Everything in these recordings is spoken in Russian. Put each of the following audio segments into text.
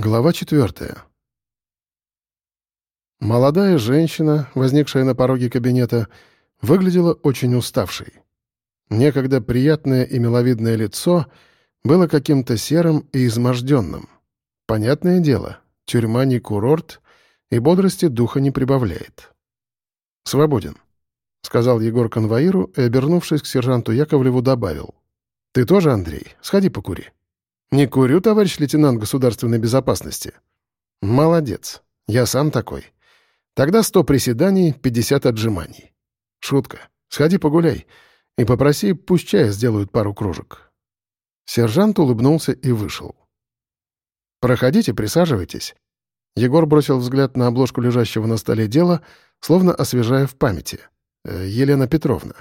Глава четвертая. Молодая женщина, возникшая на пороге кабинета, выглядела очень уставшей. Некогда приятное и миловидное лицо было каким-то серым и изможденным. Понятное дело, тюрьма не курорт, и бодрости духа не прибавляет. «Свободен», — сказал Егор конвоиру и, обернувшись к сержанту Яковлеву, добавил. «Ты тоже, Андрей? Сходи покури». «Не курю, товарищ лейтенант государственной безопасности». «Молодец. Я сам такой. Тогда сто приседаний, пятьдесят отжиманий». «Шутка. Сходи погуляй и попроси, пусть чая сделают пару кружек». Сержант улыбнулся и вышел. «Проходите, присаживайтесь». Егор бросил взгляд на обложку лежащего на столе дела, словно освежая в памяти. Э, «Елена Петровна».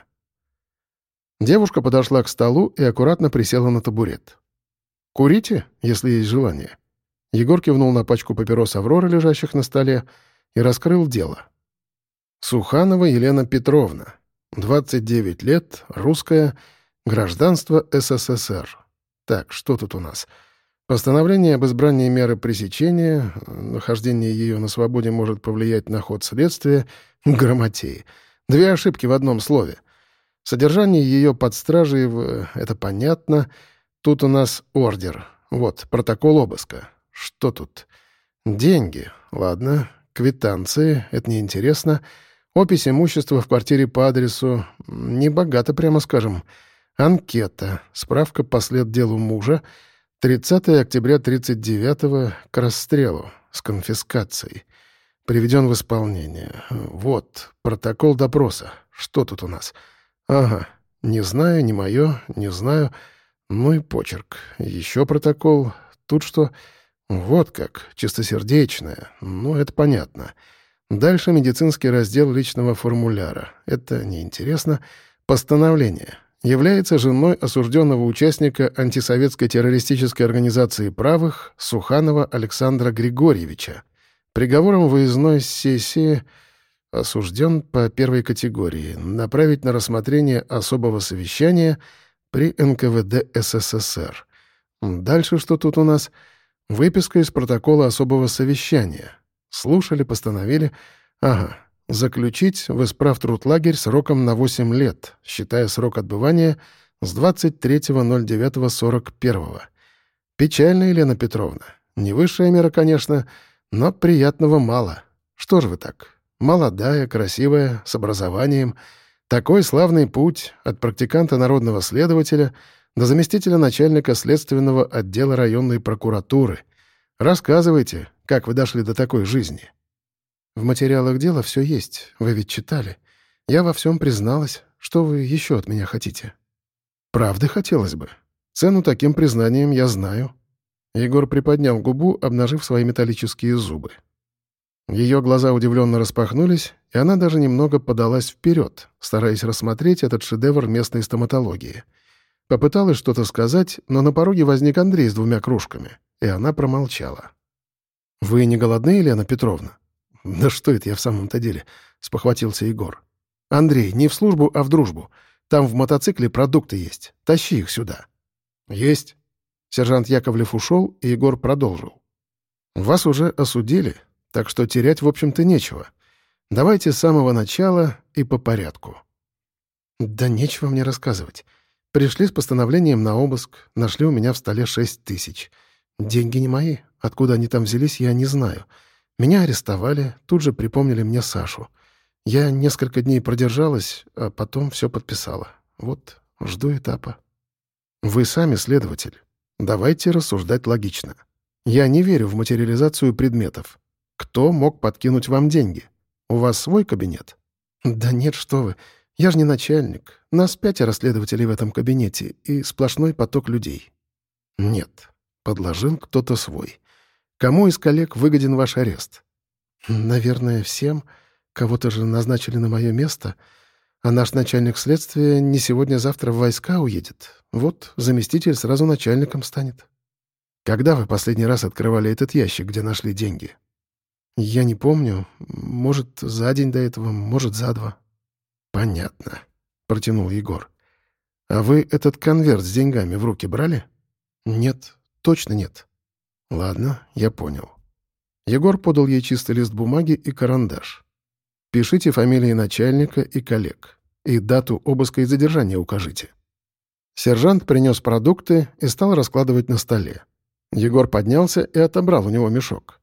Девушка подошла к столу и аккуратно присела на табурет. «Курите, если есть желание». Егор кивнул на пачку папирос «Аврора», лежащих на столе, и раскрыл дело. Суханова Елена Петровна, 29 лет, русская, гражданство СССР. Так, что тут у нас? Постановление об избрании меры пресечения, нахождение ее на свободе может повлиять на ход следствия, грамотеи. Две ошибки в одном слове. Содержание ее под стражей, в... это понятно — Тут у нас ордер. Вот, протокол обыска. Что тут? Деньги. Ладно. Квитанции. Это неинтересно. Опись имущества в квартире по адресу. Небогато, прямо скажем. Анкета. Справка по след делу мужа. 30 октября 39 к расстрелу. С конфискацией. Приведен в исполнение. Вот. Протокол допроса. Что тут у нас? Ага. Не знаю, не мое, не знаю. Ну и почерк. Еще протокол. Тут что? Вот как. Чистосердечное. Ну, это понятно. Дальше медицинский раздел личного формуляра. Это неинтересно. Постановление. Является женой осужденного участника антисоветской террористической организации правых Суханова Александра Григорьевича. Приговором выездной сессии осужден по первой категории направить на рассмотрение особого совещания — при НКВД СССР. Дальше что тут у нас? Выписка из протокола особого совещания. Слушали, постановили. Ага. Заключить в исправтруд-лагерь сроком на 8 лет, считая срок отбывания с 23.09.41. Печально, Елена Петровна. Не высшая мера, конечно, но приятного мало. Что ж вы так? Молодая, красивая, с образованием — такой славный путь от практиканта народного следователя до заместителя начальника следственного отдела районной прокуратуры. Рассказывайте, как вы дошли до такой жизни. В материалах дела все есть, вы ведь читали. Я во всем призналась. Что вы еще от меня хотите? Правды хотелось бы. Цену таким признаниям я знаю. Егор приподнял губу, обнажив свои металлические зубы. Ее глаза удивленно распахнулись, и она даже немного подалась вперед, стараясь рассмотреть этот шедевр местной стоматологии. Попыталась что-то сказать, но на пороге возник Андрей с двумя кружками, и она промолчала. «Вы не голодны, Елена Петровна?» «Да что это я в самом-то деле?» — спохватился Егор. «Андрей, не в службу, а в дружбу. Там в мотоцикле продукты есть. Тащи их сюда». «Есть». Сержант Яковлев ушел, и Егор продолжил. «Вас уже осудили, так что терять, в общем-то, нечего. Давайте с самого начала и по порядку. Да нечего мне рассказывать. Пришли с постановлением на обыск, нашли у меня в столе шесть тысяч. Деньги не мои. Откуда они там взялись, я не знаю. Меня арестовали, тут же припомнили мне Сашу. Я несколько дней продержалась, а потом все подписала. Вот, жду этапа. Вы сами следователь. Давайте рассуждать логично. Я не верю в материализацию предметов. Кто мог подкинуть вам деньги? У вас свой кабинет? Да нет, что вы. Я же не начальник. Нас пятеро следователей в этом кабинете и сплошной поток людей. Нет, подложил кто-то свой. Кому из коллег выгоден ваш арест? Наверное, всем. Кого-то же назначили на мое место. А наш начальник следствия не сегодня-завтра в войска уедет. Вот заместитель сразу начальником станет. Когда вы последний раз открывали этот ящик, где нашли деньги? «Я не помню. Может, за день до этого, может, за два». «Понятно», — протянул Егор. «А вы этот конверт с деньгами в руки брали?» «Нет, точно нет». «Ладно, я понял». Егор подал ей чистый лист бумаги и карандаш. «Пишите фамилии начальника и коллег. И дату обыска и задержания укажите». Сержант принес продукты и стал раскладывать на столе. Егор поднялся и отобрал у него мешок.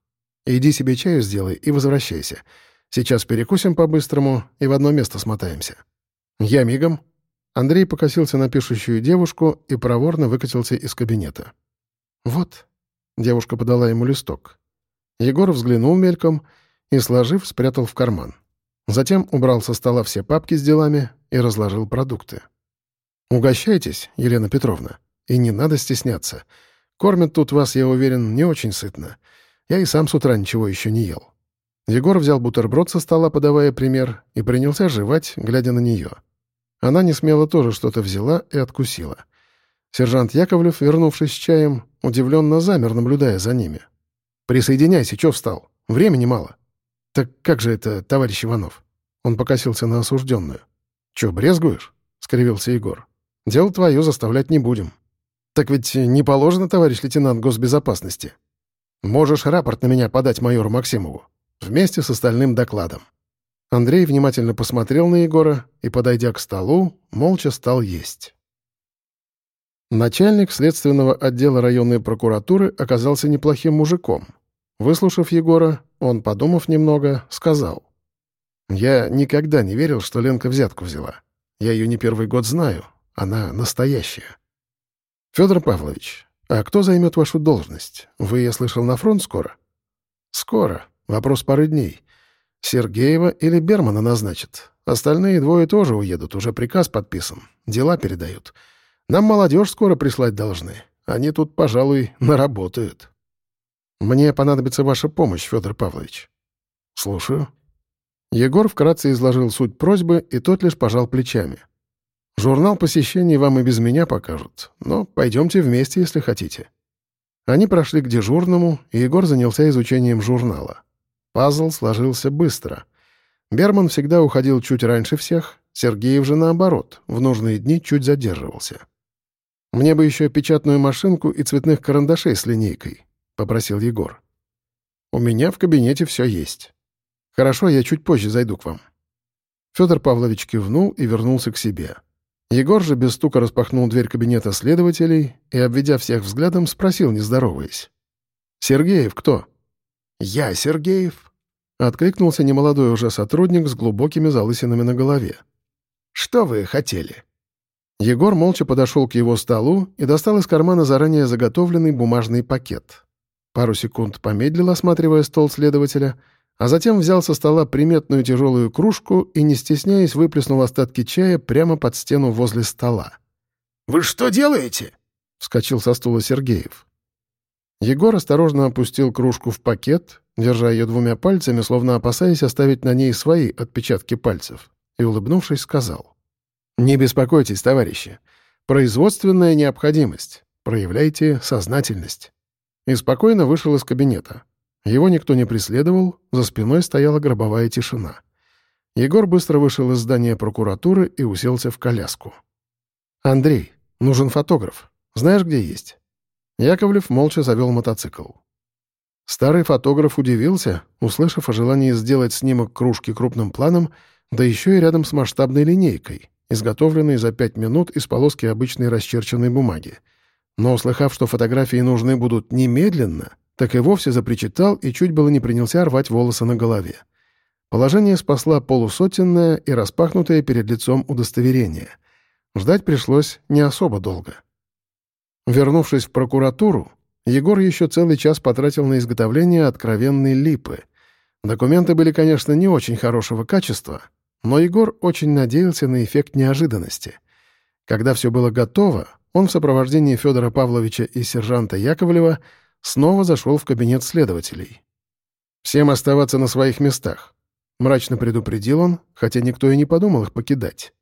«Иди себе чаю сделай и возвращайся. Сейчас перекусим по-быстрому и в одно место смотаемся». «Я мигом». Андрей покосился на пишущую девушку и проворно выкатился из кабинета. «Вот». Девушка подала ему листок. Егор взглянул мельком и, сложив, спрятал в карман. Затем убрал со стола все папки с делами и разложил продукты. «Угощайтесь, Елена Петровна, и не надо стесняться. Кормят тут вас, я уверен, не очень сытно. Я и сам с утра ничего еще не ел». Егор взял бутерброд со стола, подавая пример, и принялся жевать, глядя на нее. Она не смело тоже что-то взяла и откусила. Сержант Яковлев, вернувшись с чаем, удивленно замер, наблюдая за ними. «Присоединяйся, чё встал? Времени мало». «Так как же это, товарищ Иванов?» Он покосился на осужденную. «Чё, брезгуешь?» — скривился Егор. «Дело твое заставлять не будем». «Так ведь не положено, товарищ лейтенант госбезопасности. Можешь рапорт на меня подать майору Максимову вместе с остальным докладом». Андрей внимательно посмотрел на Егора и, подойдя к столу, молча стал есть. Начальник следственного отдела районной прокуратуры оказался неплохим мужиком. Выслушав Егора, он, подумав немного, сказал. «Я никогда не верил, что Ленка взятку взяла. Я ее не первый год знаю. Она настоящая. Федор Павлович, а кто займет вашу должность? Вы, я слышал, на фронт скоро?» «Скоро. Вопрос пары дней. Сергеева или Бермана назначат. Остальные двое тоже уедут, уже приказ подписан. Дела передают. Нам молодежь скоро прислать должны. Они тут, пожалуй, наработают. Мне понадобится ваша помощь, Федор Павлович. Слушаю. Егор вкратце изложил суть просьбы, и тот лишь пожал плечами. Журнал посещений вам и без меня покажут, но пойдемте вместе, если хотите. Они прошли к дежурному, и Егор занялся изучением журнала. Пазл сложился быстро. Берман всегда уходил чуть раньше всех, Сергеев же, наоборот, в нужные дни чуть задерживался. «Мне бы еще печатную машинку и цветных карандашей с линейкой», — попросил Егор. «У меня в кабинете все есть. Хорошо, я чуть позже зайду к вам». Федор Павлович кивнул и вернулся к себе. Егор же без стука распахнул дверь кабинета следователей и, обведя всех взглядом, спросил, не здороваясь. «Сергеев кто?» «Я Сергеев», — откликнулся немолодой уже сотрудник с глубокими залысинами на голове. «Что вы хотели?» Егор молча подошел к его столу и достал из кармана заранее заготовленный бумажный пакет. Пару секунд помедлил, осматривая стол следователя, а затем взял со стола приметную тяжелую кружку и, не стесняясь, выплеснул остатки чая прямо под стену возле стола. «Вы что делаете?» — вскочил со стула Сергеев. Егор осторожно опустил кружку в пакет, держа ее двумя пальцами, словно опасаясь оставить на ней свои отпечатки пальцев, и, улыбнувшись, сказал. «Не беспокойтесь, товарищи. Производственная необходимость. Проявляйте сознательность». И спокойно вышел из кабинета. Его никто не преследовал, за спиной стояла гробовая тишина. Егор быстро вышел из здания прокуратуры и уселся в коляску. «Андрей, нужен фотограф. Знаешь, где есть?» Яковлев молча завел мотоцикл. Старый фотограф удивился, услышав о желании сделать снимок кружки крупным планом, да еще и рядом с масштабной линейкой, изготовленной за пять минут из полоски обычной расчерченной бумаги. Но, услыхав, что фотографии нужны будут немедленно, так и вовсе запричитал и чуть было не принялся рвать волосы на голове. Положение спасла полусотенное и распахнутое перед лицом удостоверение. Ждать пришлось не особо долго. Вернувшись в прокуратуру, Егор еще целый час потратил на изготовление откровенной липы. Документы были, конечно, не очень хорошего качества, но Егор очень надеялся на эффект неожиданности. Когда все было готово, он в сопровождении Федора Павловича и сержанта Яковлева снова зашел в кабинет следователей. «Всем оставаться на своих местах», — мрачно предупредил он, хотя никто и не подумал их покидать.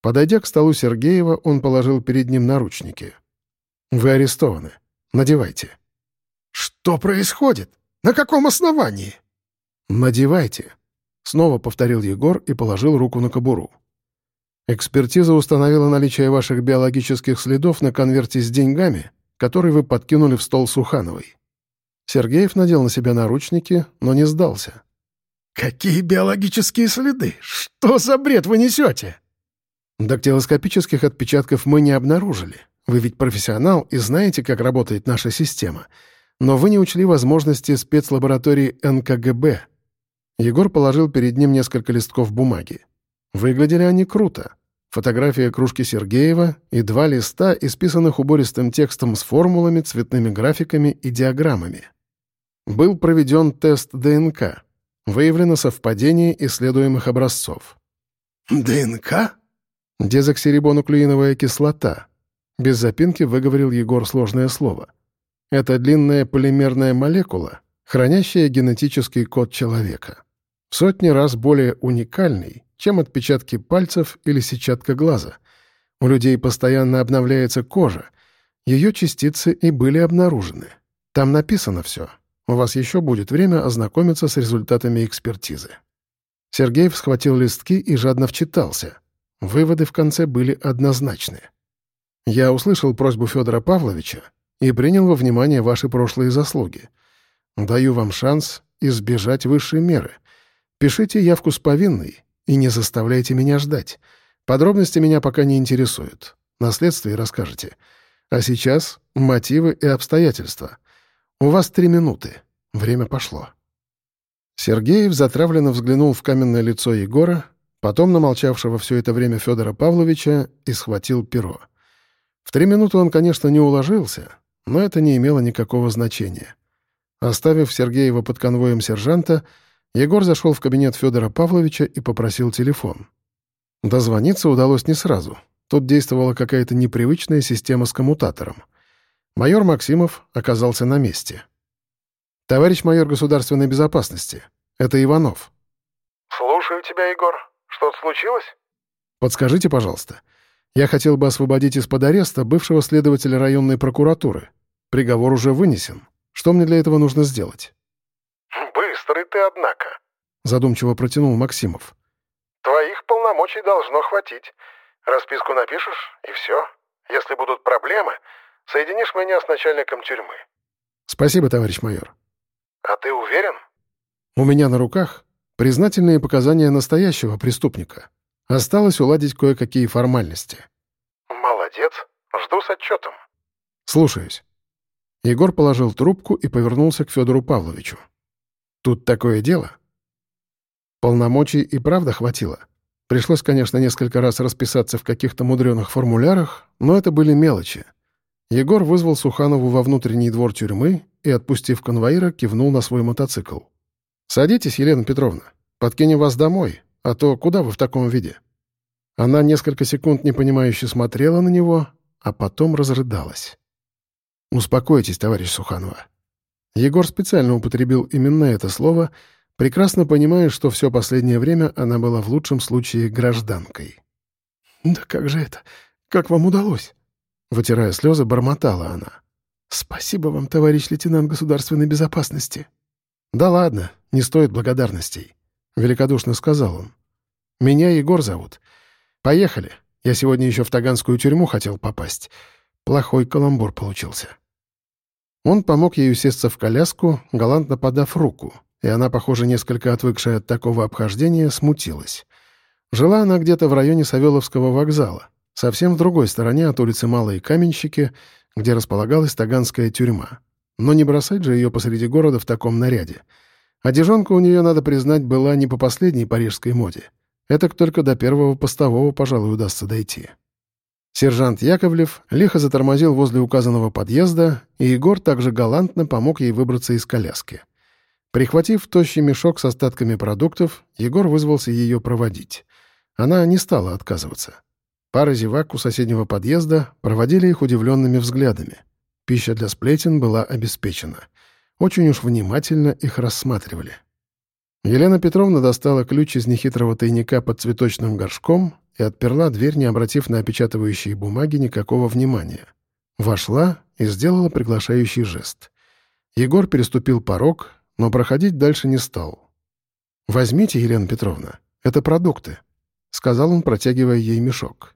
Подойдя к столу Сергеева, он положил перед ним наручники — «Вы арестованы. Надевайте». «Что происходит? На каком основании?» «Надевайте», — снова повторил Егор и положил руку на кобуру. «Экспертиза установила наличие ваших биологических следов на конверте с деньгами, который вы подкинули в стол Сухановой. Сергеев надел на себя наручники, но не сдался. «Какие биологические следы? Что за бред вы несете?» «Дактилоскопических отпечатков мы не обнаружили. Вы ведь профессионал и знаете, как работает наша система. Но вы не учли возможности спецлаборатории НКГБ». Егор положил перед ним несколько листков бумаги. Выглядели они круто. Фотография кружки Сергеева и два листа, исписанных убористым текстом с формулами, цветными графиками и диаграммами. Был проведен тест ДНК. Выявлено совпадение исследуемых образцов. «ДНК?» «Дезоксирибонуклеиновая кислота», — без запинки выговорил Егор сложное слово. «Это длинная полимерная молекула, хранящая генетический код человека. В сотни раз более уникальный, чем отпечатки пальцев или сетчатка глаза. У людей постоянно обновляется кожа. Ее частицы и были обнаружены. Там написано все. У вас еще будет время ознакомиться с результатами экспертизы. Сергеев схватил листки и жадно вчитался. Выводы в конце были однозначны. Я услышал просьбу Федора Павловича и принял во внимание ваши прошлые заслуги. Даю вам шанс избежать высшей меры. Пишите явку с повинной и не заставляйте меня ждать. Подробности меня пока не интересуют. На следствии расскажете. А сейчас мотивы и обстоятельства. У вас три минуты. Время пошло». Сергеев затравленно взглянул в каменное лицо Егора, потом на молчавшего все это время Федора Павловича и схватил перо. В три минуты он, конечно, не уложился, но это не имело никакого значения. Оставив Сергеева под конвоем сержанта, Егор зашел в кабинет Федора Павловича и попросил телефон. Дозвониться удалось не сразу. Тут действовала какая-то непривычная система с коммутатором. Майор Максимов оказался на месте. «Товарищ майор государственной безопасности, это Иванов». «Слушаю тебя, Егор. Что-то случилось?» «Подскажите, пожалуйста. Я хотел бы освободить из-под ареста бывшего следователя районной прокуратуры. Приговор уже вынесен. Что мне для этого нужно сделать?» «Быстрый ты, однако», — задумчиво протянул Максимов. «Твоих полномочий должно хватить. Расписку напишешь, и все. Если будут проблемы, соединишь меня с начальником тюрьмы». «Спасибо, товарищ майор». «А ты уверен?» «У меня на руках признательные показания настоящего преступника. Осталось уладить кое-какие формальности». «Молодец. Жду с отчетом». «Слушаюсь». Егор положил трубку и повернулся к Федору Павловичу. Тут такое дело. Полномочий и правда хватило. Пришлось, конечно, несколько раз расписаться в каких-то мудреных формулярах, но это были мелочи. Егор вызвал Суханову во внутренний двор тюрьмы и, отпустив конвоира, кивнул на свой мотоцикл. «Садитесь, Елена Петровна. Подкинем вас домой, а то куда вы в таком виде?» Она несколько секунд непонимающе смотрела на него, а потом разрыдалась. «Успокойтесь, товарищ Суханова. Егор специально употребил именно это слово, прекрасно понимая, что все последнее время она была в лучшем случае гражданкой. «Да как же это? Как вам удалось?» Вытирая слезы, бормотала она. «Спасибо вам, товарищ лейтенант государственной безопасности». «Да ладно, не стоит благодарностей», — великодушно сказал он. «Меня Егор зовут. Поехали. Я сегодня еще в Таганскую тюрьму хотел попасть. Плохой каламбур получился». Он помог ей усесться в коляску, галантно подав руку, и она, похоже, несколько отвыкшая от такого обхождения, смутилась. Жила она где-то в районе Савеловского вокзала, совсем в другой стороне от улицы Малые Каменщики, где располагалась Таганская тюрьма. Но не бросать же ее посреди города в таком наряде. Одежонка у нее, надо признать, была не по последней парижской моде. Это только до первого постового, пожалуй, удастся дойти. Сержант Яковлев лихо затормозил возле указанного подъезда, и Егор также галантно помог ей выбраться из коляски. Прихватив тощий мешок с остатками продуктов, Егор вызвался ее проводить. Она не стала отказываться. Пара зевак у соседнего подъезда проводили их удивленными взглядами. Пища для сплетен была обеспечена. Очень уж внимательно их рассматривали. Елена Петровна достала ключ из нехитрого тайника под цветочным горшком и отперла дверь, не обратив на опечатывающие бумаги никакого внимания. Вошла и сделала приглашающий жест. Егор переступил порог, но проходить дальше не стал. «Возьмите, Елена Петровна, это продукты», — сказал он, протягивая ей мешок.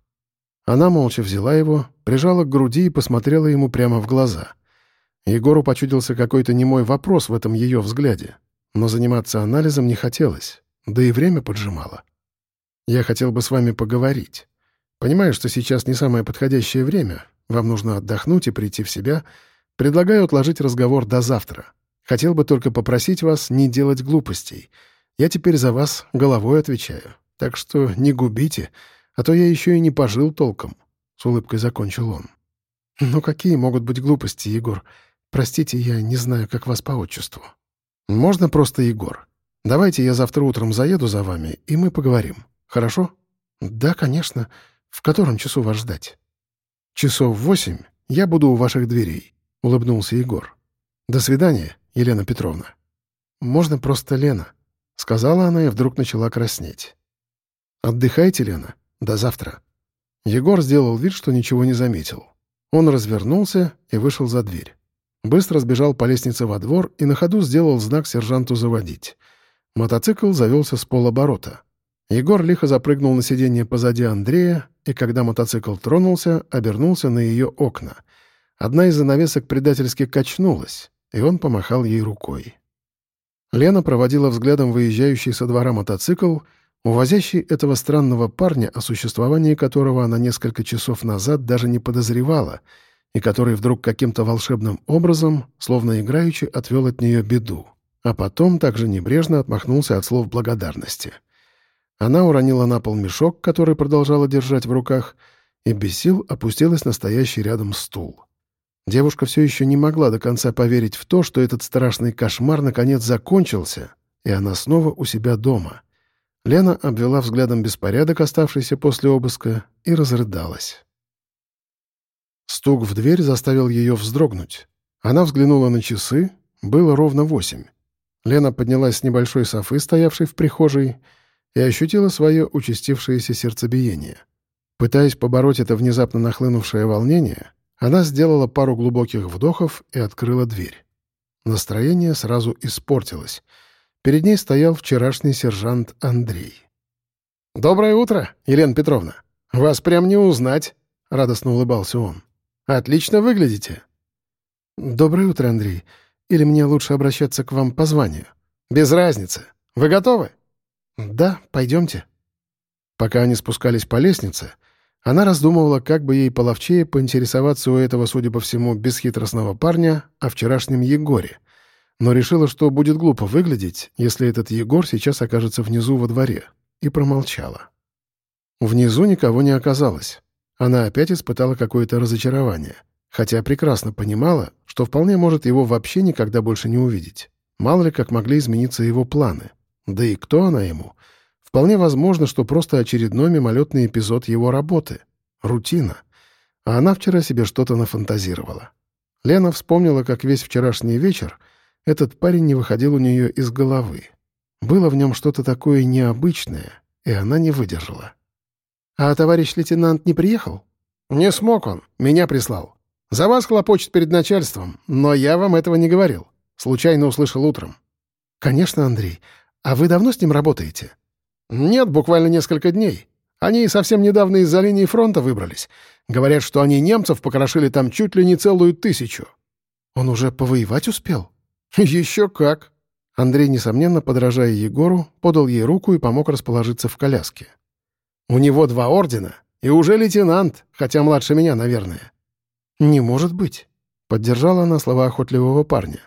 Она молча взяла его, прижала к груди и посмотрела ему прямо в глаза. Егору почудился какой-то немой вопрос в этом ее взгляде, но заниматься анализом не хотелось, да и время поджимало. «Я хотел бы с вами поговорить. Понимаю, что сейчас не самое подходящее время, вам нужно отдохнуть и прийти в себя. Предлагаю отложить разговор до завтра. Хотел бы только попросить вас не делать глупостей. Я теперь за вас головой отвечаю, так что не губите, а то я еще и не пожил толком», — с улыбкой закончил он. «Ну какие могут быть глупости, Егор? Простите, я не знаю, как вас по отчеству». «Можно просто Егор. Давайте я завтра утром заеду за вами, и мы поговорим. Хорошо?» «Да, конечно. В котором часу вас ждать?» «Часов восемь я буду у ваших дверей», — улыбнулся Егор. «До свидания, Елена Петровна». «Можно просто Лена», — сказала она и вдруг начала краснеть. «Отдыхайте, Лена. До завтра». Егор сделал вид, что ничего не заметил. Он развернулся и вышел за дверь. Быстро сбежал по лестнице во двор и на ходу сделал знак сержанту заводить. Мотоцикл завелся с полоборота. Егор лихо запрыгнул на сиденье позади Андрея, и когда мотоцикл тронулся, обернулся на ее окна. Одна из занавесок предательски качнулась, и он помахал ей рукой. Лена проводила взглядом выезжающий со двора мотоцикл, увозящий этого странного парня, о существовании которого она несколько часов назад даже не подозревала, и который вдруг каким-то волшебным образом, словно играючи, отвел от нее беду, а потом также небрежно отмахнулся от слов благодарности. Она уронила на пол мешок, который продолжала держать в руках, и без сил опустилась на стоящий рядом стул. Девушка все еще не могла до конца поверить в то, что этот страшный кошмар наконец закончился, и она снова у себя дома — Лена обвела взглядом беспорядок, оставшийся после обыска, и разрыдалась. Стук в дверь заставил ее вздрогнуть. Она взглянула на часы, было ровно восемь. Лена поднялась с небольшой софы, стоявшей в прихожей, и ощутила свое участившееся сердцебиение. Пытаясь побороть это внезапно нахлынувшее волнение, она сделала пару глубоких вдохов и открыла дверь. Настроение сразу испортилось — Перед ней стоял вчерашний сержант Андрей. «Доброе утро, Елена Петровна. Вас прям не узнать», — радостно улыбался он. «Отлично выглядите». «Доброе утро, Андрей. Или мне лучше обращаться к вам по званию?» «Без разницы. Вы готовы?» «Да, пойдемте». Пока они спускались по лестнице, она раздумывала, как бы ей половчее поинтересоваться у этого, судя по всему, бесхитростного парня о вчерашнем Егоре — но решила, что будет глупо выглядеть, если этот Егор сейчас окажется внизу во дворе, и промолчала. Внизу никого не оказалось. Она опять испытала какое-то разочарование, хотя прекрасно понимала, что вполне может его вообще никогда больше не увидеть. Мало ли как могли измениться его планы. Да и кто она ему? Вполне возможно, что просто очередной мимолетный эпизод его работы. Рутина. А она вчера себе что-то нафантазировала. Лена вспомнила, как весь вчерашний вечер — этот парень не выходил у нее из головы. Было в нем что-то такое необычное, и она не выдержала. «А товарищ лейтенант не приехал?» «Не смог он. Меня прислал. За вас хлопочет перед начальством, но я вам этого не говорил. Случайно услышал утром». «Конечно, Андрей. А вы давно с ним работаете?» «Нет, буквально несколько дней. Они совсем недавно из-за линии фронта выбрались. Говорят, что они немцев покрошили там чуть ли не целую тысячу». «Он уже повоевать успел?» «Еще как!» Андрей, несомненно, подражая Егору, подал ей руку и помог расположиться в коляске. «У него два ордена, и уже лейтенант, хотя младше меня, наверное». «Не может быть», — поддержала она слова охотливого парня.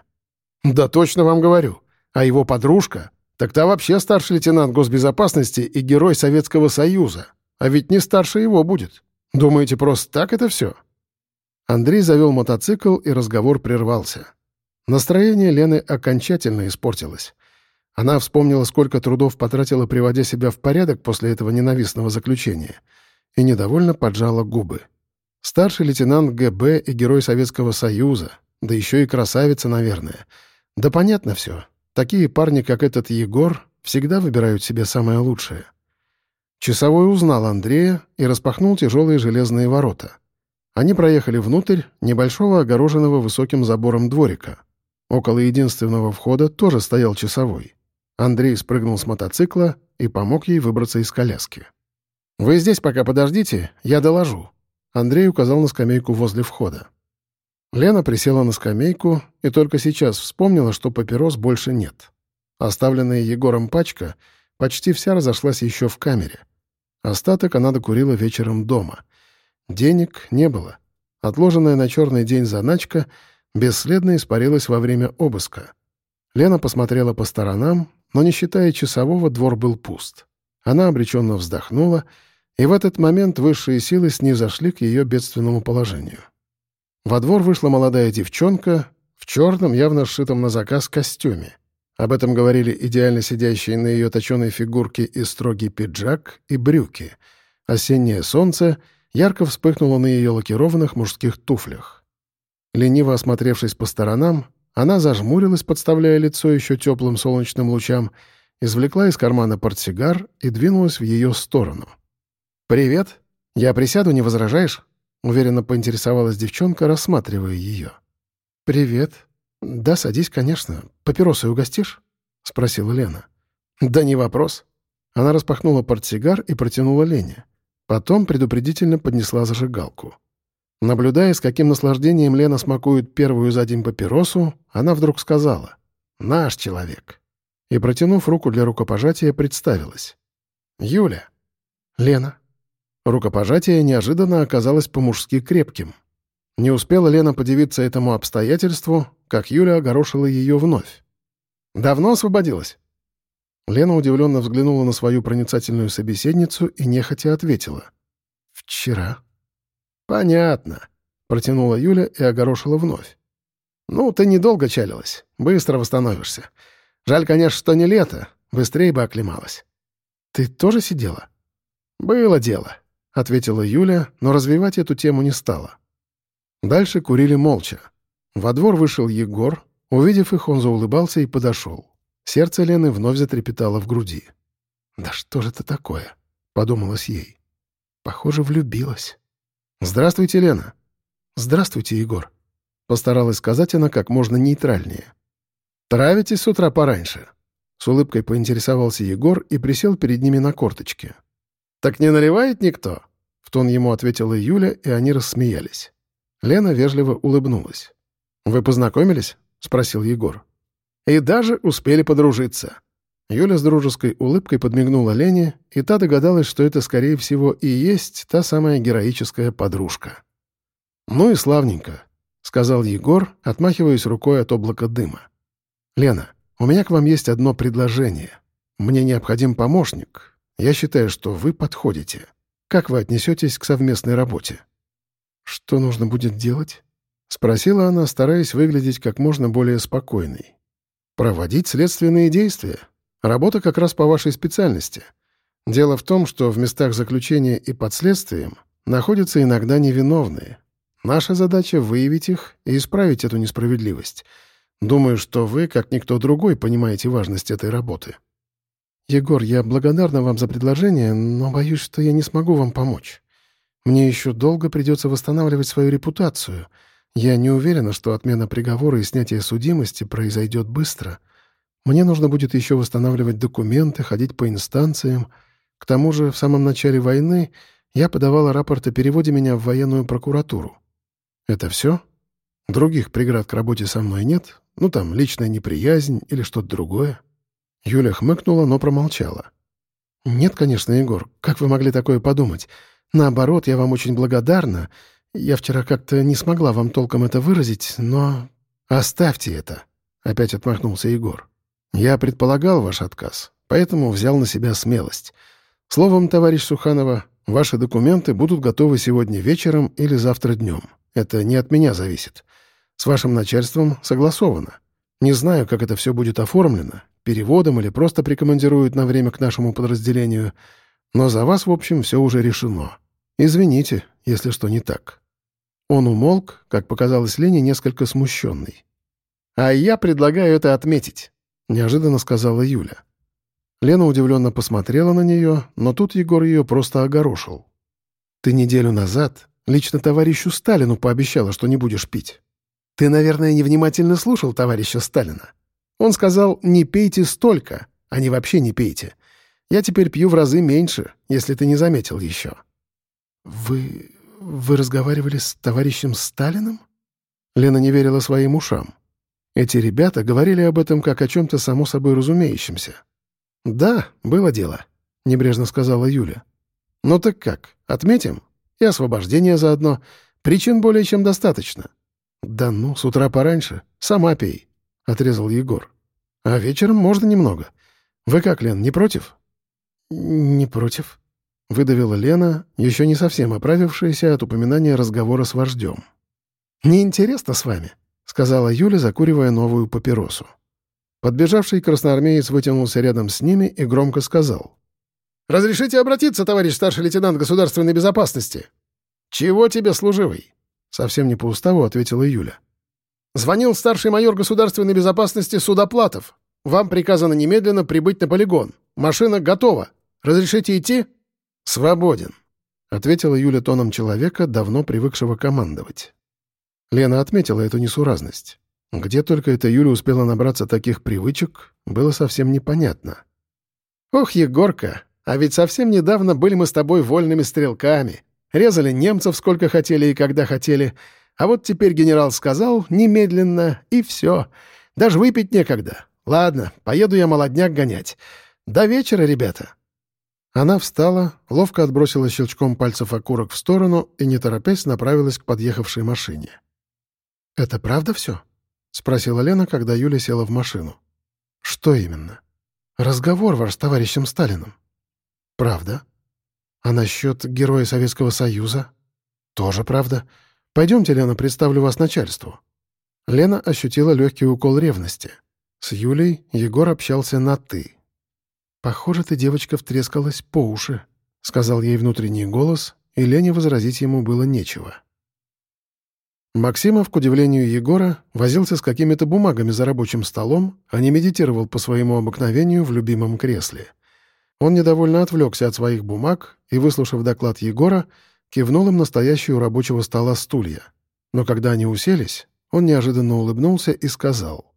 «Да точно вам говорю. А его подружка, та вообще старший лейтенант госбезопасности и герой Советского Союза. А ведь не старше его будет. Думаете, просто так это все?» Андрей завел мотоцикл, и разговор прервался. Настроение Лены окончательно испортилось. Она вспомнила, сколько трудов потратила, приводя себя в порядок после этого ненавистного заключения, и недовольно поджала губы. Старший лейтенант ГБ и герой Советского Союза, да еще и красавица, наверное. Да понятно все. Такие парни, как этот Егор, всегда выбирают себе самое лучшее. Часовой узнал Андрея и распахнул тяжелые железные ворота. Они проехали внутрь небольшого огороженного высоким забором дворика. Около единственного входа тоже стоял часовой. Андрей спрыгнул с мотоцикла и помог ей выбраться из коляски. «Вы здесь пока подождите, я доложу». Андрей указал на скамейку возле входа. Лена присела на скамейку и только сейчас вспомнила, что папирос больше нет. Оставленная Егором пачка почти вся разошлась еще в камере. Остаток она докурила вечером дома. Денег не было. Отложенная на черный день заначка бесследно испарилась во время обыска. Лена посмотрела по сторонам, но, не считая часового, двор был пуст. Она обреченно вздохнула, и в этот момент высшие силы снизошли к ее бедственному положению. Во двор вышла молодая девчонка в черном, явно сшитом на заказ костюме. Об этом говорили идеально сидящие на ее точеной фигурке и строгий пиджак и брюки. Осеннее солнце ярко вспыхнуло на ее лакированных мужских туфлях. Лениво осмотревшись по сторонам, она зажмурилась, подставляя лицо еще теплым солнечным лучам, извлекла из кармана портсигар и двинулась в ее сторону. «Привет. Я присяду, не возражаешь?» Уверенно поинтересовалась девчонка, рассматривая ее. «Привет. Да, садись, конечно. Папиросы угостишь?» — спросила Лена. «Да не вопрос». Она распахнула портсигар и протянула Лене. Потом предупредительно поднесла зажигалку. Наблюдая, с каким наслаждением Лена смакует первую за день папиросу, она вдруг сказала «Наш человек». И, протянув руку для рукопожатия, представилась. «Юля». «Лена». Рукопожатие неожиданно оказалось по-мужски крепким. Не успела Лена подивиться этому обстоятельству, как Юля огорошила ее вновь. «Давно освободилась?» Лена удивленно взглянула на свою проницательную собеседницу и нехотя ответила. «Вчера». «Понятно», — протянула Юля и огорошила вновь. «Ну, ты недолго чалилась. Быстро восстановишься. Жаль, конечно, что не лето. Быстрее бы оклемалась». «Ты тоже сидела?» «Было дело ответила Юля, но развивать эту тему не стала. Дальше курили молча. Во двор вышел Егор. Увидев их, он заулыбался и подошел. Сердце Лены вновь затрепетало в груди. «Да что же это такое?» — подумалось ей. «Похоже, влюбилась». «Здравствуйте, Лена». «Здравствуйте, Егор», — постаралась сказать она как можно нейтральнее. «Травитесь с утра пораньше?» С улыбкой поинтересовался Егор и присел перед ними на корточке. «Так не наливает никто?» — в тон ему ответила Юля, и они рассмеялись. Лена вежливо улыбнулась. «Вы познакомились?» — спросил Егор. «И даже успели подружиться». Юля с дружеской улыбкой подмигнула Лене, и та догадалась, что это, скорее всего, и есть та самая героическая подружка. «Ну и славненько», — сказал Егор, отмахиваясь рукой от облака дыма. «Лена, у меня к вам есть одно предложение. Мне необходим помощник, я считаю, что вы подходите. Как вы отнесетесь к совместной работе?» «Что нужно будет делать?» — спросила она, стараясь выглядеть как можно более спокойной. «Проводить следственные действия. Работа как раз по вашей специальности. Дело в том, что в местах заключения и под следствием находятся иногда невиновные. Наша задача — выявить их и исправить эту несправедливость. Думаю, что вы, как никто другой, понимаете важность этой работы». «Егор, я благодарна вам за предложение, но боюсь, что я не смогу вам помочь. Мне еще долго придется восстанавливать свою репутацию. Я не уверена, что отмена приговора и снятие судимости произойдет быстро. Мне нужно будет еще восстанавливать документы, ходить по инстанциям. К тому же в самом начале войны я подавала рапорт о переводе меня в военную прокуратуру. Это все? Других преград к работе со мной нет? Ну там, личная неприязнь или что-то другое?» Юля хмыкнула, но промолчала. «Нет, конечно, Егор. Как вы могли такое подумать? Наоборот, я вам очень благодарна. Я вчера как-то не смогла вам толком это выразить, но...» «Оставьте это», — опять отмахнулся Егор. «Я предполагал ваш отказ, поэтому взял на себя смелость. Словом, товарищ Суханова, ваши документы будут готовы сегодня вечером или завтра днем. Это не от меня зависит. С вашим начальством согласовано. Не знаю, как это все будет оформлено, переводом или просто прикомандируют на время к нашему подразделению. Но за вас, в общем, все уже решено. Извините, если что не так». Он умолк, как показалось Лене, несколько смущенный. «А я предлагаю это отметить», — неожиданно сказала Юля. Лена удивленно посмотрела на нее, но тут Егор ее просто огорошил. «Ты неделю назад лично товарищу Сталину пообещала, что не будешь пить. Ты, наверное, невнимательно слушал товарища Сталина. Он сказал «не пейте столько», а не «вообще не пейте». Я теперь пью в разы меньше, если ты не заметил еще». «Вы... вы разговаривали с товарищем Сталиным?» Лена не верила своим ушам. Эти ребята говорили об этом как о чем-то само собой разумеющемся. «Да, было дело», — небрежно сказала Юля. «Ну так как, отметим? И освобождение заодно. Причин более чем достаточно». «Да ну, с утра пораньше. Сама пей», — отрезал Егор. «А вечером можно немного. Вы как, Лен, не против?» «Не против», — выдавила Лена, еще не совсем оправившаяся от упоминания разговора с вождем. «Неинтересно с вами», — сказала Юля, закуривая новую папиросу. Подбежавший красноармеец вытянулся рядом с ними и громко сказал. «Разрешите обратиться, товарищ старший лейтенант государственной безопасности?» «Чего тебе, служивый?» Совсем не по уставу ответила Юля. «Звонил старший майор государственной безопасности Судоплатов. Вам приказано немедленно прибыть на полигон. Машина готова. Разрешите идти?» «Свободен», — ответила Юля тоном человека, давно привыкшего командовать. Лена отметила эту несуразность. Где только эта Юля успела набраться таких привычек, было совсем непонятно. «Ох, Егорка, а ведь совсем недавно были мы с тобой вольными стрелками. Резали немцев сколько хотели и когда хотели. А вот теперь генерал сказал немедленно, и все. Даже выпить некогда. Ладно, поеду я молодняк гонять. До вечера, ребята». Она встала, ловко отбросила щелчком пальцев окурок в сторону и, не торопясь, направилась к подъехавшей машине. «Это правда все?» — спросила Лена, когда Юля села в машину. «Что именно?» «Разговор ваш с товарищем Сталиным». «Правда?» «А насчет героя Советского Союза?» «Тоже правда. Пойдемте, Лена, представлю вас начальству». Лена ощутила легкий укол ревности. С Юлей Егор общался на «ты». «Похоже, ты, девочка, втрескалась по уши», — сказал ей внутренний голос, и Лене возразить ему было нечего. Максимов, к удивлению Егора, возился с какими-то бумагами за рабочим столом, а не медитировал по своему обыкновению в любимом кресле. Он недовольно отвлекся от своих бумаг и, выслушав доклад Егора, кивнул им настоящую рабочего стола стулья. Но когда они уселись, он неожиданно улыбнулся и сказал —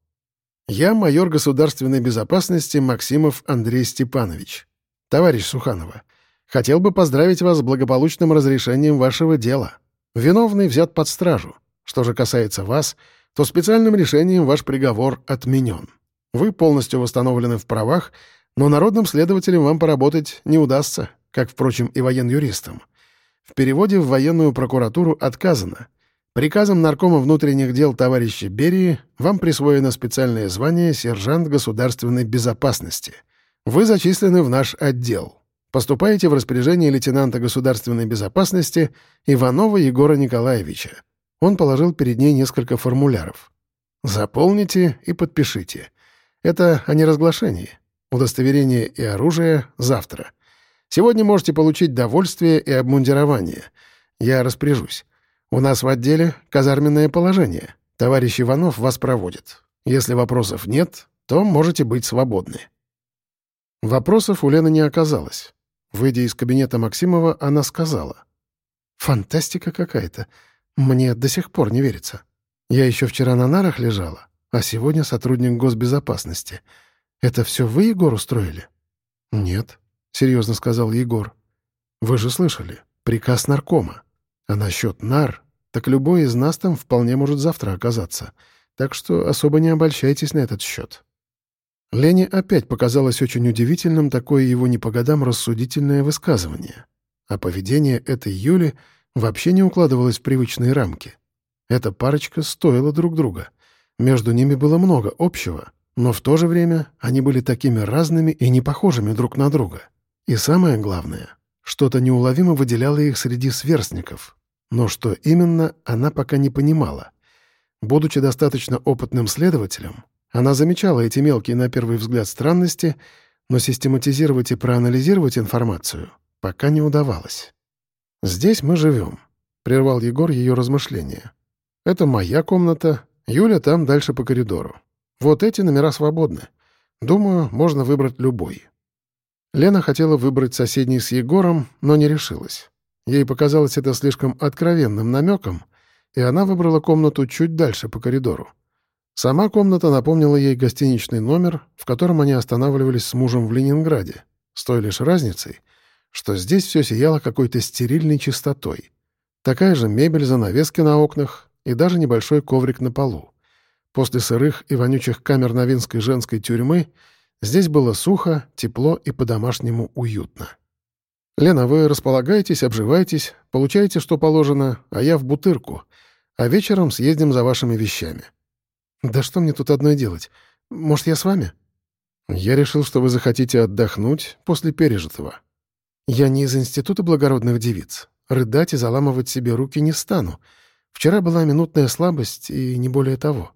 я майор государственной безопасности Максимов Андрей Степанович. Товарищ Суханова, хотел бы поздравить вас с благополучным разрешением вашего дела. Виновный взят под стражу. Что же касается вас, то специальным решением ваш приговор отменен. Вы полностью восстановлены в правах, но народным следователем вам поработать не удастся, как, впрочем, и воен-юристам. В переводе в военную прокуратуру отказано — Приказом Наркома внутренних дел товарища Берии вам присвоено специальное звание сержант государственной безопасности. Вы зачислены в наш отдел. Поступаете в распоряжение лейтенанта государственной безопасности Иванова Егора Николаевича. Он положил перед ней несколько формуляров. Заполните и подпишите. Это о неразглашении. Удостоверение и оружие завтра. Сегодня можете получить довольствие и обмундирование. Я распоряжусь. У нас в отделе казарменное положение. Товарищ Иванов вас проводит. Если вопросов нет, то можете быть свободны». Вопросов у Лены не оказалось. Выйдя из кабинета Максимова, она сказала. «Фантастика какая-то. Мне до сих пор не верится. Я еще вчера на нарах лежала, а сегодня сотрудник госбезопасности. Это все вы, Егор, устроили?» «Нет», — серьезно сказал Егор. «Вы же слышали. Приказ наркома. А насчет нар, так любой из нас там вполне может завтра оказаться. Так что особо не обольщайтесь на этот счет. Лене опять показалось очень удивительным такое его не по годам рассудительное высказывание. А поведение этой Юли вообще не укладывалось в привычные рамки. Эта парочка стоила друг друга. Между ними было много общего, но в то же время они были такими разными и не похожими друг на друга. И самое главное, что-то неуловимо выделяло их среди сверстников, но что именно, она пока не понимала. Будучи достаточно опытным следователем, она замечала эти мелкие на первый взгляд странности, но систематизировать и проанализировать информацию пока не удавалось. «Здесь мы живем», — прервал Егор ее размышления. «Это моя комната, Юля там дальше по коридору. Вот эти номера свободны. Думаю, можно выбрать любой». Лена хотела выбрать соседний с Егором, но не решилась. Ей показалось это слишком откровенным намеком, и она выбрала комнату чуть дальше по коридору. Сама комната напомнила ей гостиничный номер, в котором они останавливались с мужем в Ленинграде, с той лишь разницей, что здесь все сияло какой-то стерильной чистотой. Такая же мебель, занавески на окнах, и даже небольшой коврик на полу. После сырых и вонючих камер новинской женской тюрьмы здесь было сухо, тепло и по-домашнему уютно. «Лена, вы располагаетесь, обживаетесь, получаете, что положено, а я в бутырку, а вечером съездим за вашими вещами». «Да что мне тут одной делать? Может, я с вами?» «Я решил, что вы захотите отдохнуть после пережитого». «Я не из Института благородных девиц. Рыдать и заламывать себе руки не стану. Вчера была минутная слабость, и не более того».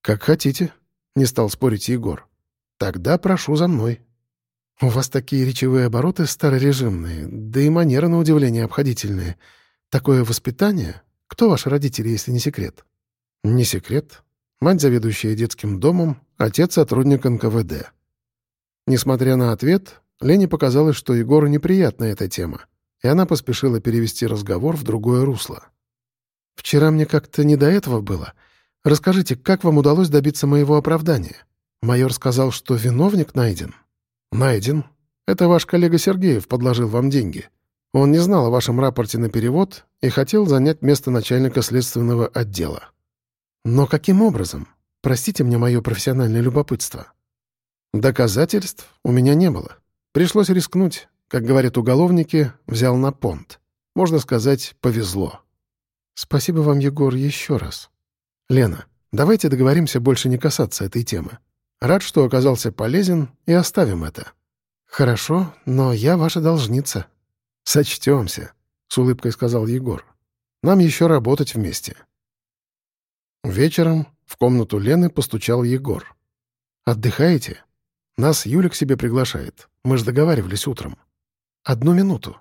«Как хотите», — не стал спорить Егор. «Тогда прошу за мной». «У вас такие речевые обороты старорежимные, да и манеры, на удивление, обходительные. Такое воспитание? Кто ваши родители, если не секрет?» «Не секрет. Мать, заведующая детским домом, отец — сотрудник НКВД». Несмотря на ответ, Лене показалось, что Егору неприятна эта тема, и она поспешила перевести разговор в другое русло. «Вчера мне как-то не до этого было. Расскажите, как вам удалось добиться моего оправдания? Майор сказал, что виновник найден». «Найден. Это ваш коллега Сергеев подложил вам деньги. Он не знал о вашем рапорте на перевод и хотел занять место начальника следственного отдела». «Но каким образом? Простите мне мое профессиональное любопытство». «Доказательств у меня не было. Пришлось рискнуть. Как говорят уголовники, взял на понт. Можно сказать, повезло». «Спасибо вам, Егор, еще раз. Лена, давайте договоримся больше не касаться этой темы. Рад, что оказался полезен, и оставим это». «Хорошо, но я ваша должница». «Сочтемся», — с улыбкой сказал Егор. «Нам еще работать вместе». Вечером в комнату Лены постучал Егор. «Отдыхаете? Нас Юля к себе приглашает. Мы же договаривались утром. Одну минуту».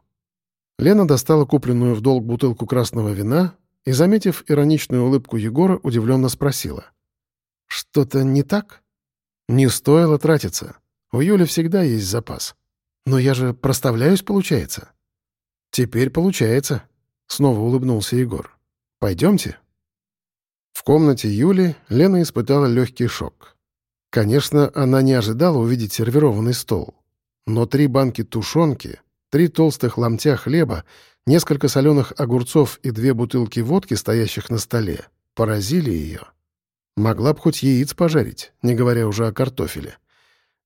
Лена достала купленную в долг бутылку красного вина и, заметив ироничную улыбку Егора, удивленно спросила. «Что-то не так?» Не стоило тратиться. У Юли всегда есть запас. Но я же проставляюсь, получается. Теперь получается. Снова улыбнулся Егор. Пойдемте. В комнате Юли Лена испытала легкий шок. Конечно, она не ожидала увидеть сервированный стол. Но три банки тушенки, три толстых ломтя хлеба, несколько соленых огурцов и две бутылки водки, стоящих на столе, поразили ее. Могла б хоть яиц пожарить, не говоря уже о картофеле.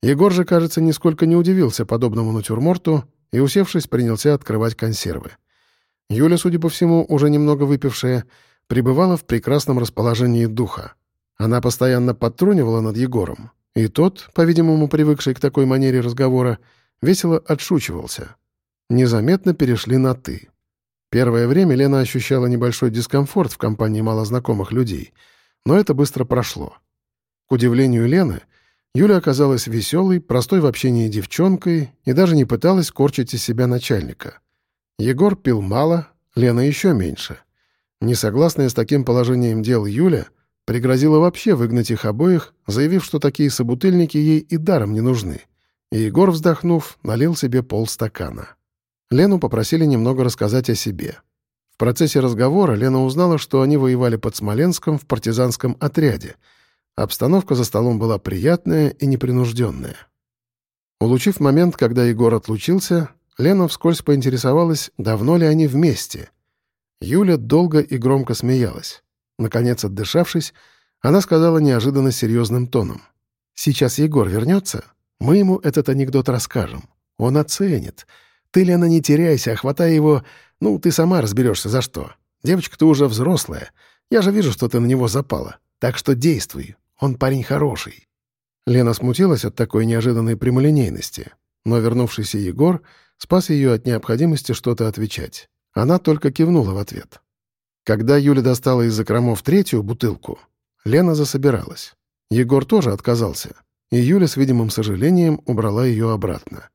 Егор же, кажется, нисколько не удивился подобному натюрморту и, усевшись, принялся открывать консервы. Юля, судя по всему, уже немного выпившая, пребывала в прекрасном расположении духа. Она постоянно подтрунивала над Егором, и тот, по-видимому, привыкший к такой манере разговора, весело отшучивался. Незаметно перешли на «ты». Первое время Лена ощущала небольшой дискомфорт в компании малознакомых людей — но это быстро прошло. К удивлению Лены, Юля оказалась веселой, простой в общении девчонкой и даже не пыталась корчить из себя начальника. Егор пил мало, Лена еще меньше. Несогласная с таким положением дел Юля пригрозила вообще выгнать их обоих, заявив, что такие собутыльники ей и даром не нужны. И Егор, вздохнув, налил себе полстакана. Лену попросили немного рассказать о себе — в процессе разговора Лена узнала, что они воевали под Смоленском в партизанском отряде. Обстановка за столом была приятная и непринужденная. Улучив момент, когда Егор отлучился, Лена вскользь поинтересовалась, давно ли они вместе. Юля долго и громко смеялась. Наконец, отдышавшись, она сказала неожиданно серьезным тоном. «Сейчас Егор вернется, мы ему этот анекдот расскажем. Он оценит. Ты, Лена, не теряйся, а его ну, ты сама разберешься за что. Девочка, ты уже взрослая. Я же вижу, что ты на него запала. Так что действуй. Он парень хороший». Лена смутилась от такой неожиданной прямолинейности, но вернувшийся Егор спас ее от необходимости что-то отвечать. Она только кивнула в ответ. Когда Юля достала из закромов третью бутылку, Лена засобиралась. Егор тоже отказался, и Юля с видимым сожалением убрала ее обратно.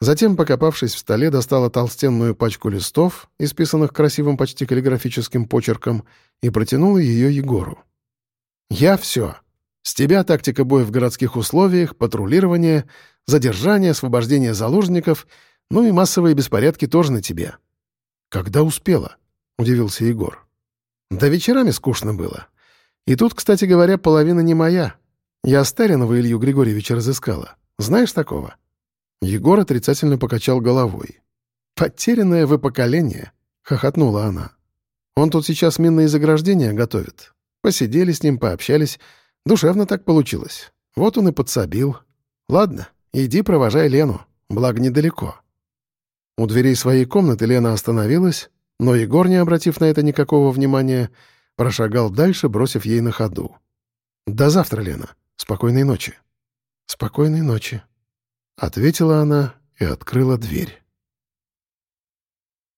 Затем, покопавшись в столе, достала толстенную пачку листов, исписанных красивым почти каллиграфическим почерком, и протянула ее Егору. «Я все. С тебя тактика боя в городских условиях, патрулирование, задержание, освобождение заложников, ну и массовые беспорядки тоже на тебе». «Когда успела?» — удивился Егор. «Да вечерами скучно было. И тут, кстати говоря, половина не моя. Я Старинова Илью Григорьевича разыскала. Знаешь такого?» Егор отрицательно покачал головой. «Потерянное вы поколение», — хохотнула она. Он тут сейчас минные заграждения готовит. Посидели с ним, пообщались. Душевно так получилось. Вот он и подсобил. Ладно, иди провожай Лену, благо недалеко». У дверей своей комнаты Лена остановилась, но Егор, не обратив на это никакого внимания, прошагал дальше, бросив ей на ходу. «До завтра, Лена. Спокойной ночи». «Спокойной ночи», — ответила она и открыла дверь.